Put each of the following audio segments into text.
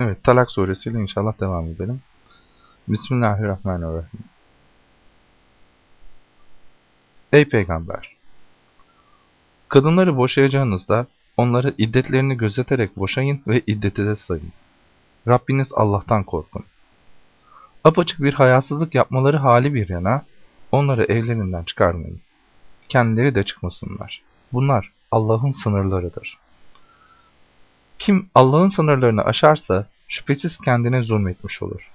Evet, Talak suresiyle inşallah devam edelim. Bismillahirrahmanirrahim. Ey peygamber! Kadınları boşayacağınızda onları iddetlerini gözeterek boşayın ve iddeti de sayın. Rabbiniz Allah'tan korkun. Apaçık bir hayasızlık yapmaları hali bir yana, onları evlerinden çıkarmayın. Kendileri de çıkmasınlar. Bunlar Allah'ın sınırlarıdır. Kim Allah'ın sınırlarını aşarsa şüphesiz kendine zulmetmiş olur.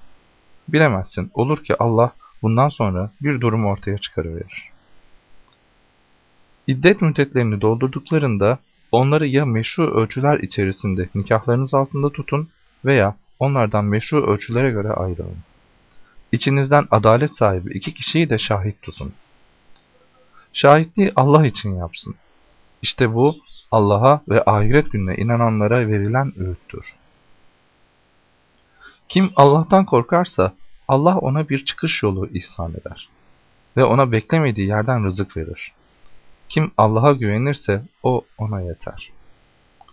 Bilemezsin, olur ki Allah bundan sonra bir durum ortaya çıkarıverir. İddet müddetlerini doldurduklarında onları ya meşru ölçüler içerisinde nikahlarınız altında tutun veya onlardan meşru ölçülere göre ayrılın. İçinizden adalet sahibi iki kişiyi de şahit tutun. Şahitliği Allah için yapsın. İşte bu Allah'a ve ahiret gününe inananlara verilen öğüttür. Kim Allah'tan korkarsa Allah ona bir çıkış yolu ihsan eder ve ona beklemediği yerden rızık verir. Kim Allah'a güvenirse o ona yeter.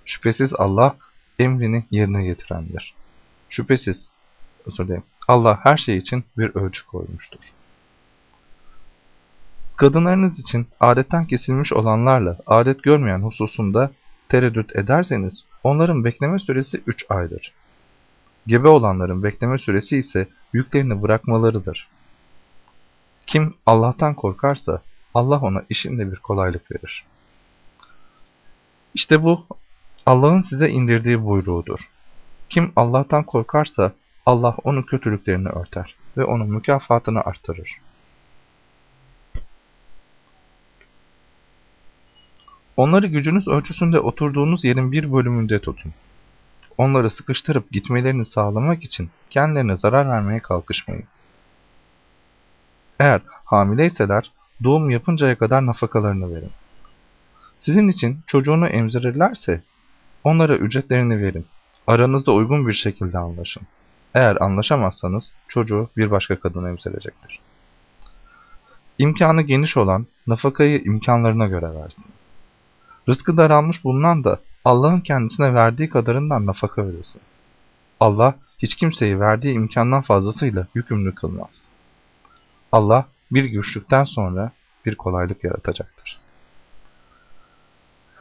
Şüphesiz Allah emrini yerine getirendir. Şüphesiz, özür dilerim, Allah her şey için bir ölçü koymuştur. Kadınlarınız için adetten kesilmiş olanlarla adet görmeyen hususunda tereddüt ederseniz onların bekleme süresi 3 aydır. Gebe olanların bekleme süresi ise yüklerini bırakmalarıdır. Kim Allah'tan korkarsa Allah ona işinde bir kolaylık verir. İşte bu Allah'ın size indirdiği buyruğudur. Kim Allah'tan korkarsa Allah onun kötülüklerini örter ve onun mükafatını artırır. Onları gücünüz ölçüsünde oturduğunuz yerin bir bölümünde tutun. Onları sıkıştırıp gitmelerini sağlamak için kendilerine zarar vermeye kalkışmayın. Eğer hamileyseler doğum yapıncaya kadar nafakalarını verin. Sizin için çocuğunu emzirirlerse onlara ücretlerini verin. Aranızda uygun bir şekilde anlaşın. Eğer anlaşamazsanız çocuğu bir başka kadın emzirecektir. İmkanı geniş olan nafakayı imkanlarına göre versin. Rızkı daralmış bulunan da Allah'ın kendisine verdiği kadarından nafaka ödesin. Allah hiç kimseyi verdiği imkandan fazlasıyla yükümlü kılmaz. Allah bir güçlükten sonra bir kolaylık yaratacaktır.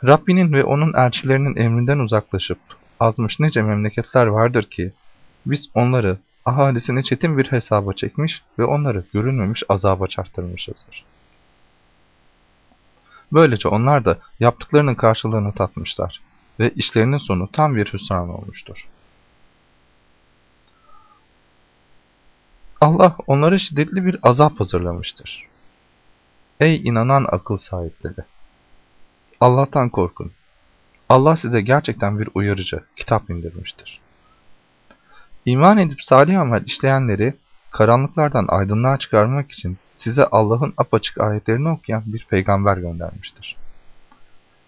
Rabbinin ve onun elçilerinin emrinden uzaklaşıp azmış nice memleketler vardır ki biz onları ahalisini çetin bir hesaba çekmiş ve onları görünmemiş azaba çarptırmışızdır. Böylece onlar da yaptıklarının karşılığını tatmışlar ve işlerinin sonu tam bir hüsran olmuştur. Allah onlara şiddetli bir azap hazırlamıştır. Ey inanan akıl sahipleri! Allah'tan korkun. Allah size gerçekten bir uyarıcı, kitap indirmiştir. İman edip salih amel işleyenleri karanlıklardan aydınlığa çıkarmak için size Allah'ın apaçık ayetlerini okuyan bir peygamber göndermiştir.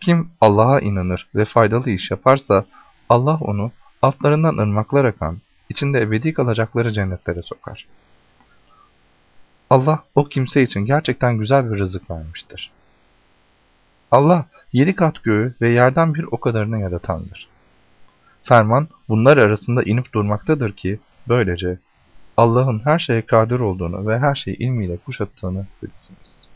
Kim Allah'a inanır ve faydalı iş yaparsa Allah onu altlarından ırmaklar akan, içinde ebedi kalacakları cennetlere sokar. Allah o kimse için gerçekten güzel bir rızık vermiştir. Allah yedi kat göğü ve yerden bir o kadarını yaratandır. Ferman bunlar arasında inip durmaktadır ki böylece Allah'ın her şeye kadir olduğunu ve her şeyi ilmiyle kuşattığını bilirsiniz.